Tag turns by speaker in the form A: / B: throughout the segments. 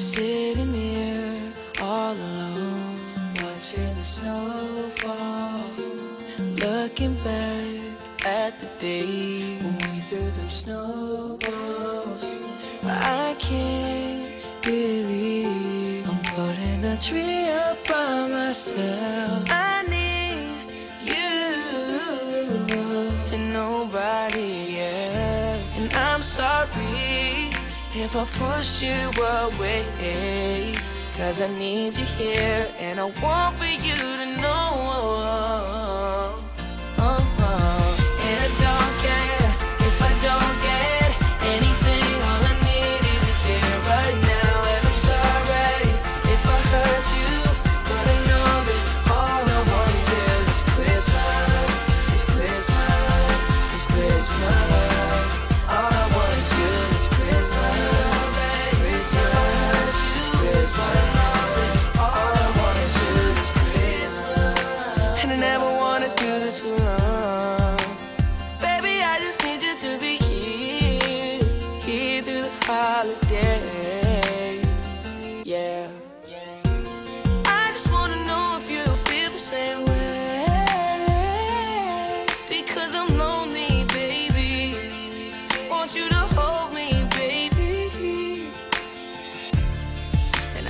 A: sitting here all alone, watching the snow fall. Looking back at the day when we threw them snowballs. I can't believe I'm putting a tree up by myself. I need you and nobody else. And I'm sorry if I push you away. Cause I need you here and I want for you to know.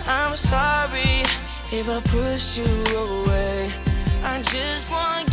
A: I'm sorry if I push you away. I just want